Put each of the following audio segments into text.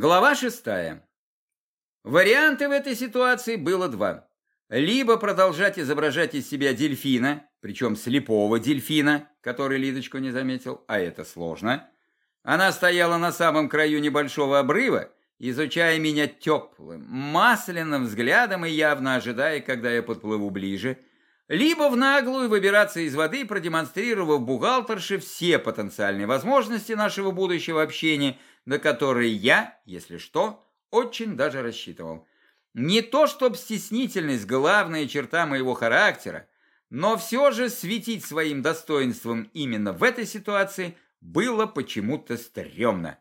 Глава шестая. Варианты в этой ситуации было два. Либо продолжать изображать из себя дельфина, причем слепого дельфина, который Лидочку не заметил, а это сложно. Она стояла на самом краю небольшого обрыва, изучая меня теплым, масляным взглядом и явно ожидая, когда я подплыву ближе, либо в наглую выбираться из воды, продемонстрировав бухгалтерше все потенциальные возможности нашего будущего общения, на которые я, если что, очень даже рассчитывал. Не то, чтобы стеснительность – главная черта моего характера, но все же светить своим достоинством именно в этой ситуации было почему-то стрёмно.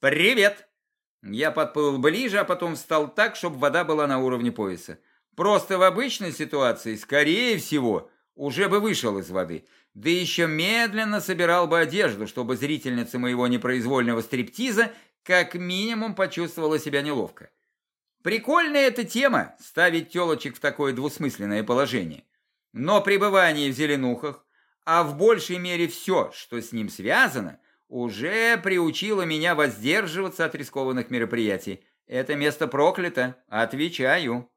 «Привет!» Я подплыл ближе, а потом встал так, чтобы вода была на уровне пояса. Просто в обычной ситуации, скорее всего, уже бы вышел из воды. Да еще медленно собирал бы одежду, чтобы зрительница моего непроизвольного стриптиза как минимум почувствовала себя неловко. Прикольная эта тема, ставить телочек в такое двусмысленное положение. Но пребывание в зеленухах, а в большей мере все, что с ним связано, уже приучило меня воздерживаться от рискованных мероприятий. Это место проклято, отвечаю.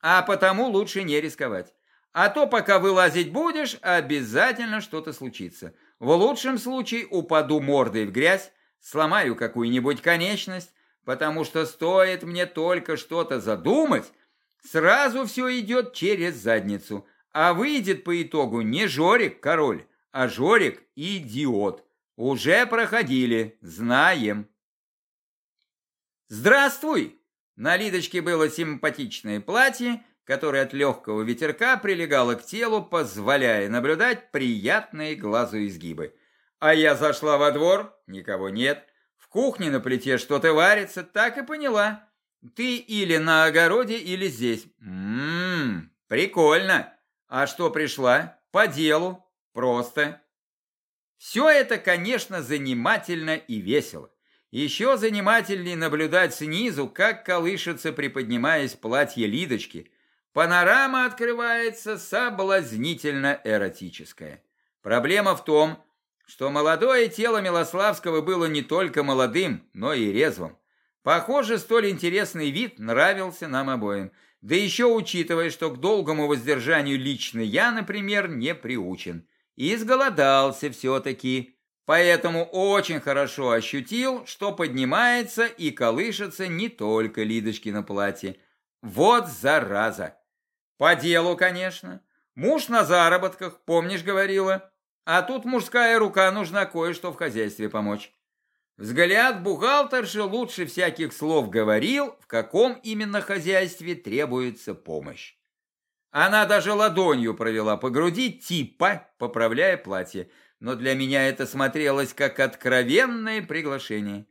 А потому лучше не рисковать. А то, пока вылазить будешь, обязательно что-то случится. В лучшем случае упаду мордой в грязь, сломаю какую-нибудь конечность, потому что стоит мне только что-то задумать, сразу все идет через задницу, а выйдет по итогу не Жорик король, а Жорик идиот. Уже проходили, знаем. Здравствуй! На Лидочке было симпатичное платье, которое от легкого ветерка прилегало к телу, позволяя наблюдать приятные глазу изгибы. А я зашла во двор, никого нет. В кухне на плите что-то варится, так и поняла. Ты или на огороде, или здесь. Ммм, прикольно. А что пришла? По делу. Просто. Все это, конечно, занимательно и весело. Еще занимательнее наблюдать снизу, как колышется, приподнимаясь платье Лидочки, Панорама открывается соблазнительно эротическая. Проблема в том, что молодое тело Милославского было не только молодым, но и резвым. Похоже, столь интересный вид нравился нам обоим. Да еще учитывая, что к долгому воздержанию лично я, например, не приучен. И изголодался все-таки. Поэтому очень хорошо ощутил, что поднимается и колышется не только Лидочки на платье. Вот зараза! По делу, конечно. Муж на заработках, помнишь, говорила? А тут мужская рука нужна кое-что в хозяйстве помочь. Взгляд бухгалтерши лучше всяких слов говорил, в каком именно хозяйстве требуется помощь. Она даже ладонью провела по груди, типа поправляя платье, но для меня это смотрелось как откровенное приглашение.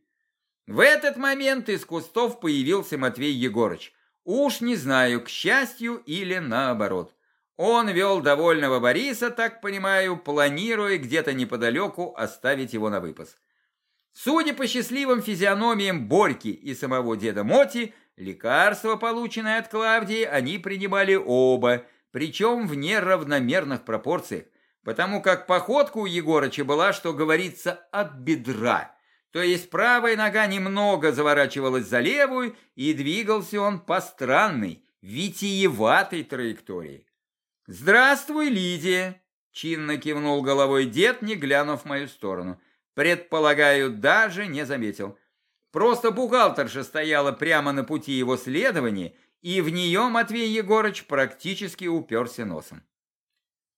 В этот момент из кустов появился Матвей Егорыч. Уж не знаю, к счастью или наоборот. Он вел довольного Бориса, так понимаю, планируя где-то неподалеку оставить его на выпас. Судя по счастливым физиономиям Борьки и самого деда Моти, лекарство, полученное от Клавдии, они принимали оба, причем в неравномерных пропорциях, потому как походка у Егорыча была, что говорится, от бедра – то есть правая нога немного заворачивалась за левую, и двигался он по странной, витиеватой траектории. «Здравствуй, Лидия!» — чинно кивнул головой дед, не глянув в мою сторону. Предполагаю, даже не заметил. Просто бухгалтерша стояла прямо на пути его следования, и в нее Матвей Егорыч практически уперся носом.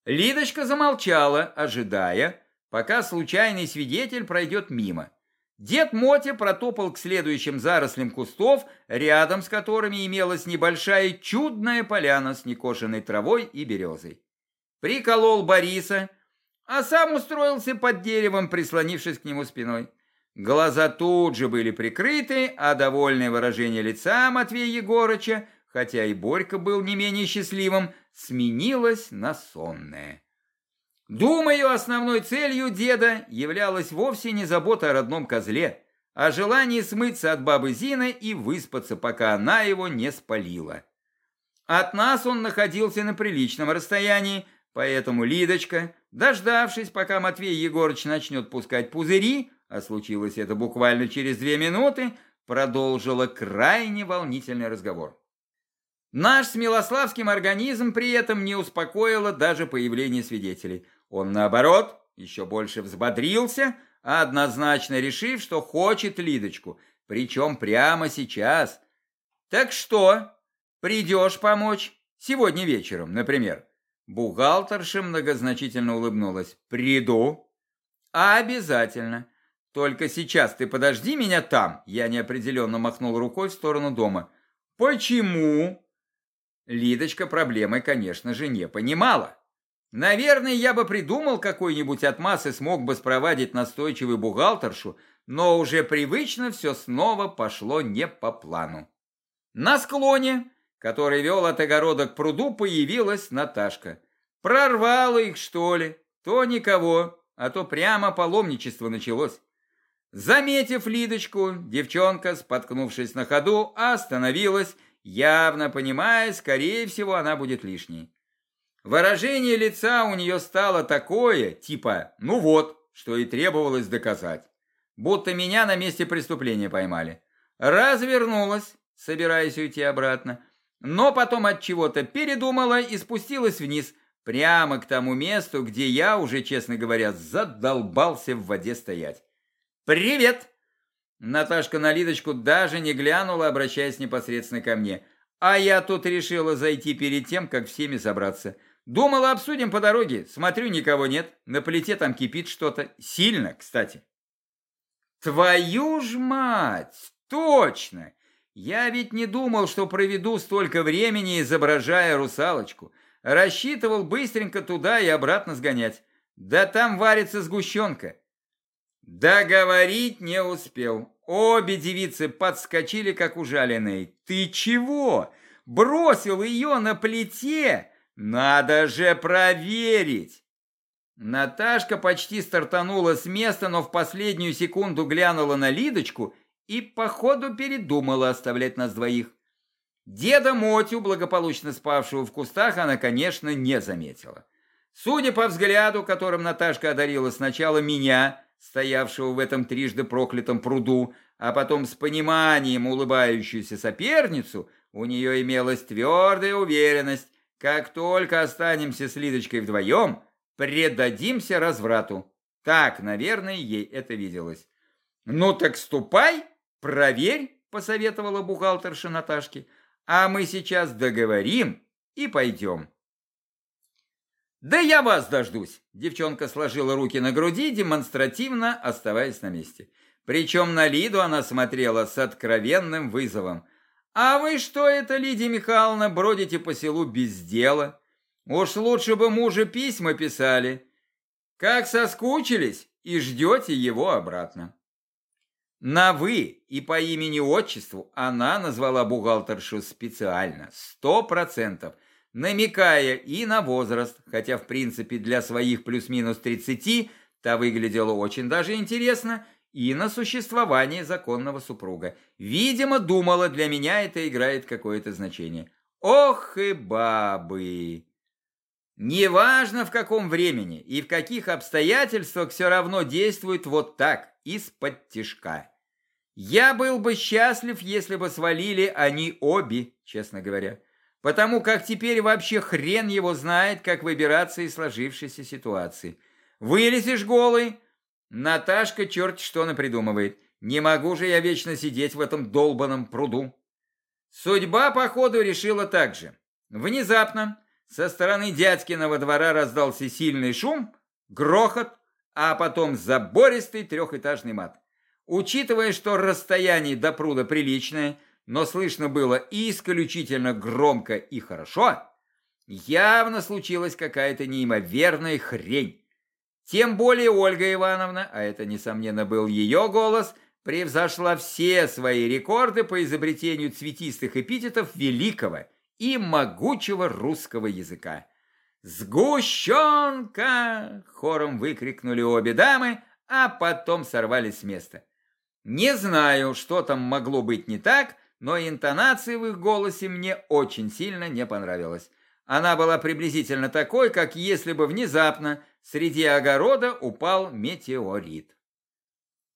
Лидочка замолчала, ожидая, пока случайный свидетель пройдет мимо. Дед Мотя протопал к следующим зарослям кустов, рядом с которыми имелась небольшая чудная поляна с некошенной травой и березой. Приколол Бориса, а сам устроился под деревом, прислонившись к нему спиной. Глаза тут же были прикрыты, а довольное выражение лица Матвея Егорыча, хотя и Борька был не менее счастливым, сменилось на сонное. Думаю, основной целью деда являлась вовсе не забота о родном козле, а желание смыться от бабы Зины и выспаться, пока она его не спалила. От нас он находился на приличном расстоянии, поэтому Лидочка, дождавшись, пока Матвей Егорыч начнет пускать пузыри, а случилось это буквально через две минуты, продолжила крайне волнительный разговор. Наш с Милославским организм при этом не успокоило даже появление свидетелей. Он, наоборот, еще больше взбодрился, однозначно решив, что хочет Лидочку, причем прямо сейчас. Так что, придешь помочь? Сегодня вечером, например. Бухгалтерша многозначительно улыбнулась. Приду. Обязательно. Только сейчас ты подожди меня там. Я неопределенно махнул рукой в сторону дома. Почему? Лидочка проблемы, конечно же, не понимала. Наверное, я бы придумал какой-нибудь отмаз и смог бы спровадить настойчивую бухгалтершу, но уже привычно все снова пошло не по плану. На склоне, который вел от огорода к пруду, появилась Наташка. Прорвала их, что ли? То никого, а то прямо паломничество началось. Заметив Лидочку, девчонка, споткнувшись на ходу, остановилась явно понимая, скорее всего, она будет лишней. Выражение лица у нее стало такое, типа «ну вот», что и требовалось доказать. Будто меня на месте преступления поймали. Развернулась, собираясь уйти обратно, но потом от чего-то передумала и спустилась вниз, прямо к тому месту, где я уже, честно говоря, задолбался в воде стоять. «Привет!» Наташка на Лидочку даже не глянула, обращаясь непосредственно ко мне. А я тут решила зайти перед тем, как всеми собраться. Думала, обсудим по дороге. Смотрю, никого нет. На плите там кипит что-то. Сильно, кстати. Твою ж мать! Точно! Я ведь не думал, что проведу столько времени, изображая русалочку. Рассчитывал быстренько туда и обратно сгонять. Да там варится сгущенка. Договорить не успел. Обе девицы подскочили, как ужаленные. «Ты чего? Бросил ее на плите? Надо же проверить!» Наташка почти стартанула с места, но в последнюю секунду глянула на Лидочку и, походу, передумала оставлять нас двоих. Деда Мотю, благополучно спавшего в кустах, она, конечно, не заметила. Судя по взгляду, которым Наташка одарила сначала меня, стоявшего в этом трижды проклятом пруду, а потом с пониманием улыбающуюся соперницу, у нее имелась твердая уверенность, как только останемся с Лидочкой вдвоем, предадимся разврату. Так, наверное, ей это виделось. «Ну так ступай, проверь», — посоветовала бухгалтерша Наташке, «а мы сейчас договорим и пойдем». «Да я вас дождусь!» Девчонка сложила руки на груди, демонстративно оставаясь на месте. Причем на Лиду она смотрела с откровенным вызовом. «А вы что это, Лидия Михайловна, бродите по селу без дела? Уж лучше бы мужу письма писали. Как соскучились и ждете его обратно». На «вы» и по имени-отчеству она назвала бухгалтершу специально, сто процентов – намекая и на возраст, хотя в принципе для своих плюс-минус 30 та выглядела очень даже интересно, и на существование законного супруга. Видимо, думала, для меня это играет какое-то значение. Ох и бабы! Неважно в каком времени и в каких обстоятельствах все равно действует вот так, из-под тишка. Я был бы счастлив, если бы свалили они обе, честно говоря потому как теперь вообще хрен его знает, как выбираться из сложившейся ситуации. Вылезешь голый, Наташка черт что напридумывает. Не могу же я вечно сидеть в этом долбанном пруду. Судьба, походу, решила так же. Внезапно со стороны дядькиного двора раздался сильный шум, грохот, а потом забористый трехэтажный мат. Учитывая, что расстояние до пруда приличное, но слышно было исключительно громко и хорошо, явно случилась какая-то неимоверная хрень. Тем более Ольга Ивановна, а это, несомненно, был ее голос, превзошла все свои рекорды по изобретению цветистых эпитетов великого и могучего русского языка. «Сгущенка!» — хором выкрикнули обе дамы, а потом сорвались с места. Не знаю, что там могло быть не так, но интонация в их голосе мне очень сильно не понравилась. Она была приблизительно такой, как если бы внезапно среди огорода упал метеорит.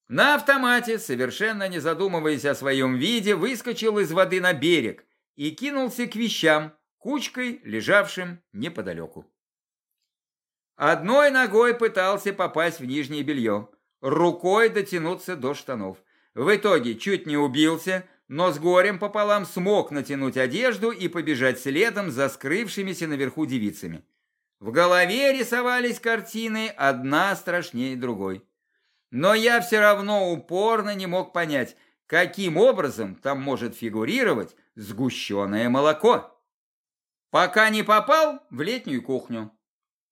На автомате, совершенно не задумываясь о своем виде, выскочил из воды на берег и кинулся к вещам, кучкой, лежавшим неподалеку. Одной ногой пытался попасть в нижнее белье, рукой дотянуться до штанов. В итоге чуть не убился, но с горем пополам смог натянуть одежду и побежать следом за скрывшимися наверху девицами. В голове рисовались картины, одна страшнее другой. Но я все равно упорно не мог понять, каким образом там может фигурировать сгущенное молоко. Пока не попал в летнюю кухню.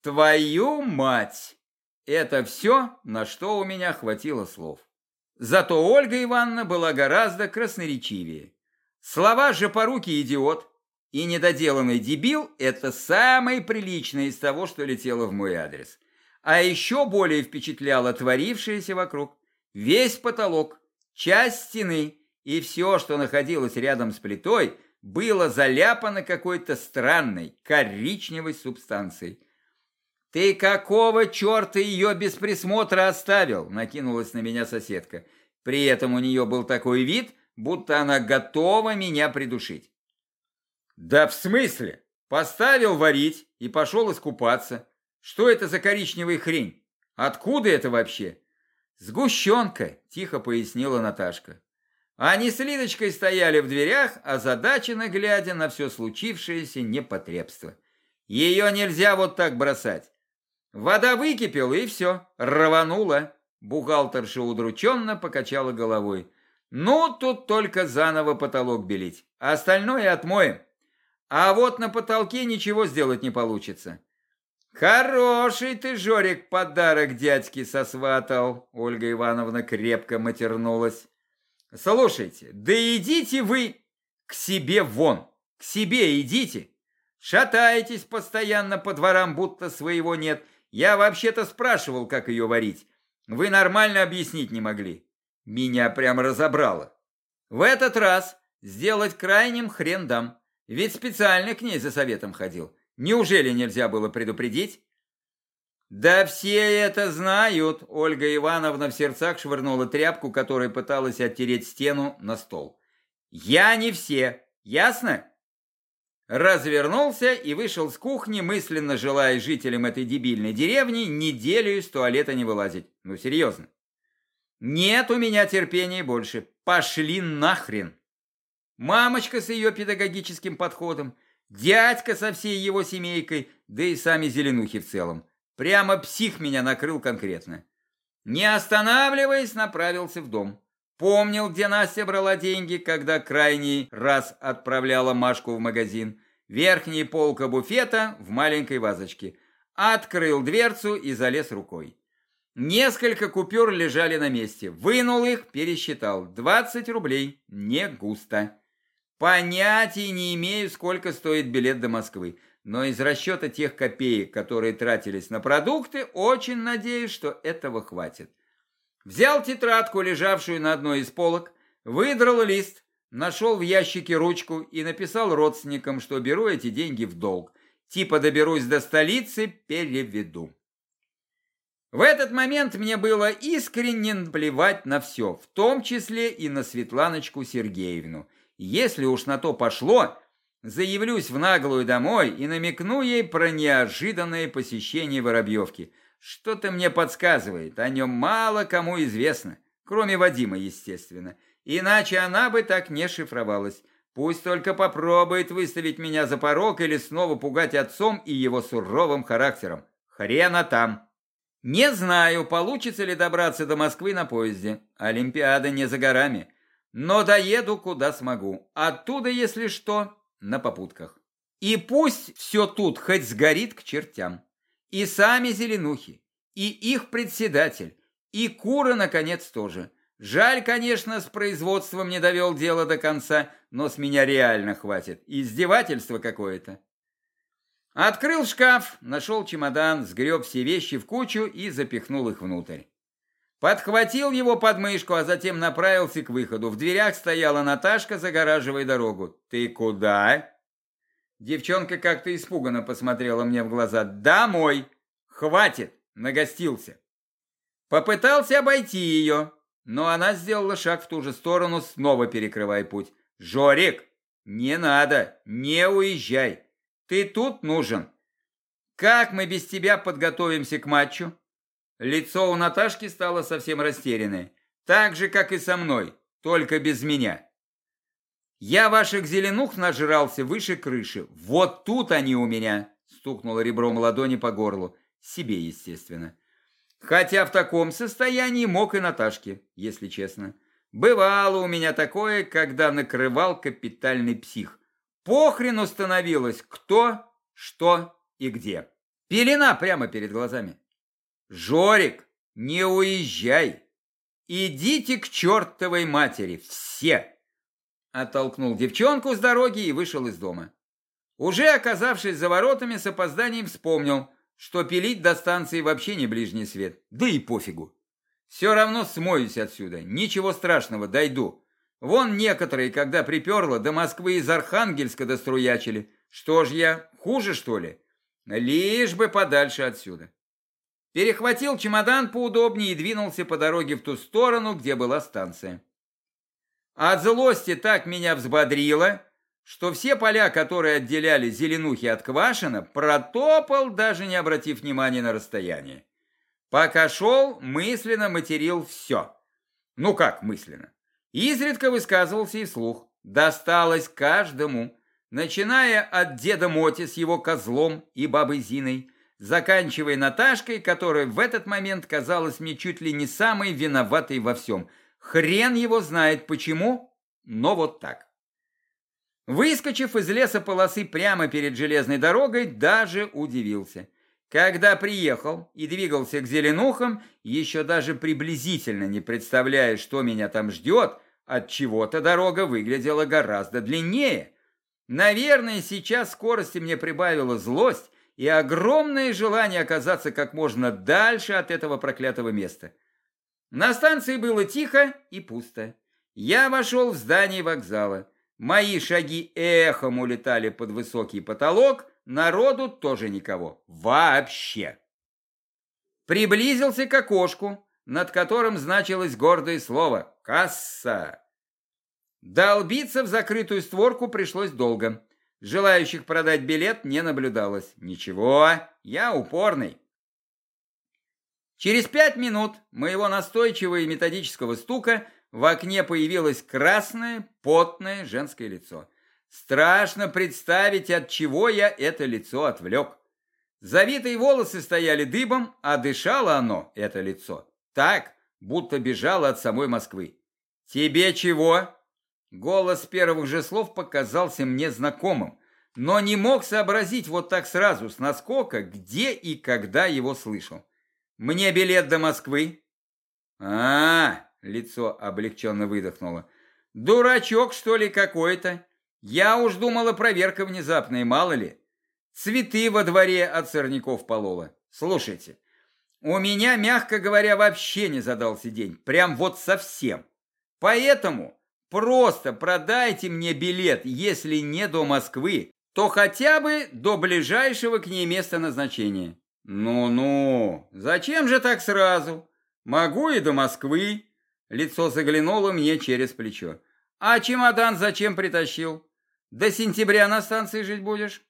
Твою мать! Это все, на что у меня хватило слов. Зато Ольга Ивановна была гораздо красноречивее. Слова же «жопорукий идиот» и «недоделанный дебил» – это самое приличное из того, что летело в мой адрес. А еще более впечатляло творившееся вокруг. Весь потолок, часть стены и все, что находилось рядом с плитой, было заляпано какой-то странной коричневой субстанцией. «Ты какого черта ее без присмотра оставил?» – накинулась на меня соседка. При этом у нее был такой вид, будто она готова меня придушить. «Да в смысле? Поставил варить и пошел искупаться. Что это за коричневая хрень? Откуда это вообще? Сгущенка, тихо пояснила Наташка. Они с Лидочкой стояли в дверях, озадаченно глядя на все случившееся непотребство. Ее нельзя вот так бросать. Вода выкипела, и все, рванула. Бухгалтерша удрученно покачала головой. Ну, тут только заново потолок белить. Остальное отмоем. А вот на потолке ничего сделать не получится. «Хороший ты, Жорик, подарок дядьке сосватал!» Ольга Ивановна крепко матернулась. «Слушайте, да идите вы к себе вон, к себе идите. Шатаетесь постоянно по дворам, будто своего нет. Я вообще-то спрашивал, как ее варить. Вы нормально объяснить не могли. Меня прямо разобрало. В этот раз сделать крайним хрен дам, ведь специально к ней за советом ходил. Неужели нельзя было предупредить? Да все это знают, Ольга Ивановна в сердцах швырнула тряпку, которой пыталась оттереть стену на стол. Я не все, ясно? Развернулся и вышел с кухни, мысленно желая жителям этой дебильной деревни неделю из туалета не вылазить. Ну, серьезно. Нет у меня терпения больше. Пошли нахрен. Мамочка с ее педагогическим подходом – Дядька со всей его семейкой, да и сами зеленухи в целом. Прямо псих меня накрыл конкретно. Не останавливаясь, направился в дом. Помнил, где Настя брала деньги, когда крайний раз отправляла Машку в магазин. Верхняя полка буфета в маленькой вазочке. Открыл дверцу и залез рукой. Несколько купюр лежали на месте. Вынул их, пересчитал. 20 рублей. Не густо. Понятия не имею, сколько стоит билет до Москвы, но из расчета тех копеек, которые тратились на продукты, очень надеюсь, что этого хватит. Взял тетрадку, лежавшую на одной из полок, выдрал лист, нашел в ящике ручку и написал родственникам, что беру эти деньги в долг. Типа доберусь до столицы, переведу. В этот момент мне было искренне плевать на все, в том числе и на Светланочку Сергеевну. Если уж на то пошло, заявлюсь в наглую домой и намекну ей про неожиданное посещение Воробьевки. Что-то мне подсказывает, о нем мало кому известно, кроме Вадима, естественно. Иначе она бы так не шифровалась. Пусть только попробует выставить меня за порог или снова пугать отцом и его суровым характером. Хрена там. Не знаю, получится ли добраться до Москвы на поезде. Олимпиада не за горами но доеду куда смогу. Оттуда, если что, на попутках. И пусть все тут хоть сгорит к чертям. И сами зеленухи, и их председатель, и куры, наконец, тоже. Жаль, конечно, с производством не довел дело до конца, но с меня реально хватит. Издевательство какое-то. Открыл шкаф, нашел чемодан, сгреб все вещи в кучу и запихнул их внутрь. Подхватил его под мышку, а затем направился к выходу. В дверях стояла Наташка, загораживая дорогу. «Ты куда?» Девчонка как-то испуганно посмотрела мне в глаза. «Домой! Хватит!» Нагостился. Попытался обойти ее, но она сделала шаг в ту же сторону, снова перекрывая путь. «Жорик, не надо, не уезжай. Ты тут нужен. Как мы без тебя подготовимся к матчу?» Лицо у Наташки стало совсем растерянное. Так же, как и со мной, только без меня. Я ваших зеленух нажрался выше крыши. Вот тут они у меня, стукнула ребром ладони по горлу. Себе, естественно. Хотя в таком состоянии мог и Наташке, если честно. Бывало у меня такое, когда накрывал капитальный псих. Похрен становилось кто, что и где. Пелена прямо перед глазами. Жорик, не уезжай. Идите к чертовой матери, все. Оттолкнул девчонку с дороги и вышел из дома. Уже оказавшись за воротами, с опозданием вспомнил, что пилить до станции вообще не ближний свет. Да и пофигу. Все равно смоюсь отсюда. Ничего страшного, дойду. Вон некоторые, когда приперло, до Москвы из Архангельска доструячили. Что ж я, хуже что ли? Лишь бы подальше отсюда. Перехватил чемодан поудобнее и двинулся по дороге в ту сторону, где была станция. От злости так меня взбодрило, что все поля, которые отделяли зеленухи от квашена, протопал, даже не обратив внимания на расстояние. Пока шел, мысленно материл все. Ну как мысленно? Изредка высказывался и вслух. Досталось каждому, начиная от деда Моти с его козлом и бабой Зиной, заканчивая Наташкой, которая в этот момент казалась мне чуть ли не самой виноватой во всем. Хрен его знает почему, но вот так. Выскочив из леса полосы прямо перед железной дорогой, даже удивился. Когда приехал и двигался к Зеленухам, еще даже приблизительно не представляя, что меня там ждет, от чего-то дорога выглядела гораздо длиннее. Наверное, сейчас скорости мне прибавила злость и огромное желание оказаться как можно дальше от этого проклятого места. На станции было тихо и пусто. Я вошел в здание вокзала. Мои шаги эхом улетали под высокий потолок, народу тоже никого. Вообще. Приблизился к окошку, над которым значилось гордое слово «Касса». Долбиться в закрытую створку пришлось долго. Желающих продать билет не наблюдалось. Ничего, я упорный. Через пять минут моего настойчивого и методического стука в окне появилось красное, потное женское лицо. Страшно представить, от чего я это лицо отвлек. Завитые волосы стояли дыбом, а дышало оно, это лицо, так, будто бежало от самой Москвы. «Тебе чего?» Голос первых же слов показался мне знакомым, но не мог сообразить вот так сразу, с наскока, где и когда его слышал. «Мне билет до Москвы». «А, Лицо облегченно выдохнуло. «Дурачок, что ли, какой-то? Я уж думала, проверка внезапная, мало ли. Цветы во дворе от сорняков полола. Слушайте, у меня, мягко говоря, вообще не задался день. Прям вот совсем. Поэтому просто продайте мне билет, если не до Москвы, то хотя бы до ближайшего к ней места назначения. Ну-ну, зачем же так сразу? Могу и до Москвы, Лицо заглянуло мне через плечо. «А чемодан зачем притащил? До сентября на станции жить будешь?»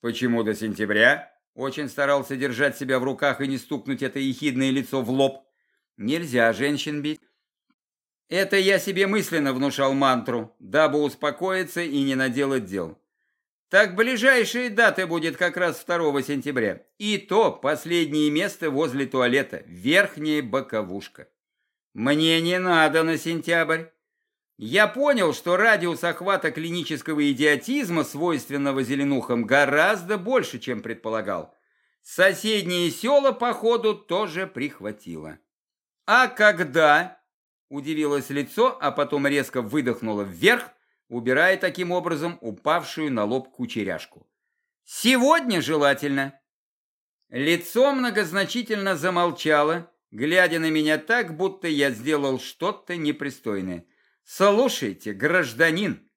«Почему до сентября?» Очень старался держать себя в руках и не стукнуть это ехидное лицо в лоб. «Нельзя женщин бить». Это я себе мысленно внушал мантру, дабы успокоиться и не наделать дел. Так ближайшая дата будет как раз 2 сентября. И то последнее место возле туалета, верхняя боковушка. Мне не надо на сентябрь. Я понял, что радиус охвата клинического идиотизма, свойственного зеленухам, гораздо больше, чем предполагал. Соседние села, походу, тоже прихватило. А когда? Удивилось лицо, а потом резко выдохнуло вверх, убирая таким образом упавшую на лоб кучеряшку. Сегодня желательно. Лицо многозначительно замолчало, глядя на меня так, будто я сделал что-то непристойное. «Слушайте, гражданин!»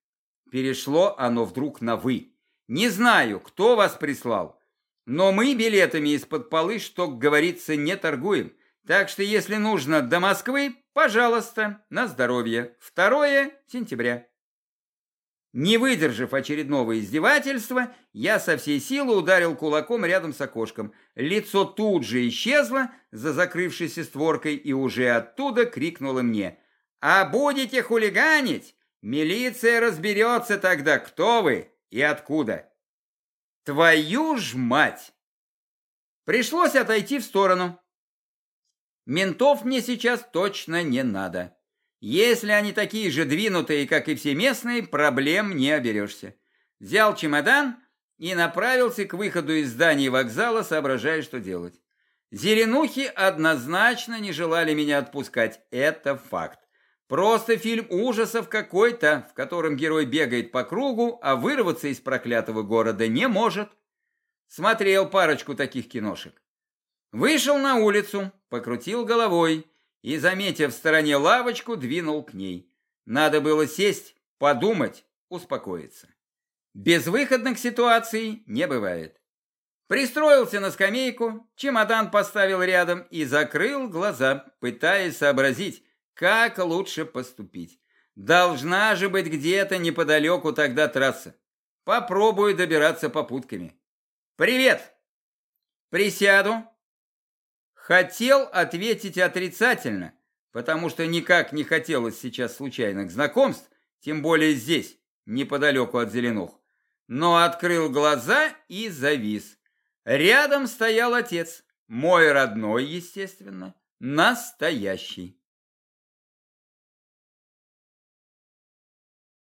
Перешло оно вдруг на «вы». «Не знаю, кто вас прислал, но мы билетами из-под полы, что, говорится, не торгуем. Так что, если нужно до Москвы, Пожалуйста, на здоровье. 2 сентября. Не выдержав очередного издевательства, я со всей силы ударил кулаком рядом с окошком. Лицо тут же исчезло за закрывшейся створкой и уже оттуда крикнуло мне. «А будете хулиганить? Милиция разберется тогда, кто вы и откуда». Твою ж мать! Пришлось отойти в сторону. Ментов мне сейчас точно не надо. Если они такие же двинутые, как и все местные, проблем не оберешься. Взял чемодан и направился к выходу из здания вокзала, соображая, что делать. Зеленухи однозначно не желали меня отпускать, это факт. Просто фильм ужасов какой-то, в котором герой бегает по кругу, а вырваться из проклятого города не может. Смотрел парочку таких киношек. Вышел на улицу, покрутил головой и, заметив в стороне лавочку, двинул к ней. Надо было сесть, подумать, успокоиться. Безвыходных ситуаций не бывает. Пристроился на скамейку, чемодан поставил рядом и закрыл глаза, пытаясь сообразить, как лучше поступить. Должна же быть где-то неподалеку тогда трасса. Попробую добираться попутками. «Привет!» «Присяду, Хотел ответить отрицательно, потому что никак не хотелось сейчас случайных знакомств, тем более здесь, неподалеку от Зеленух. Но открыл глаза и завис. Рядом стоял отец, мой родной, естественно, настоящий.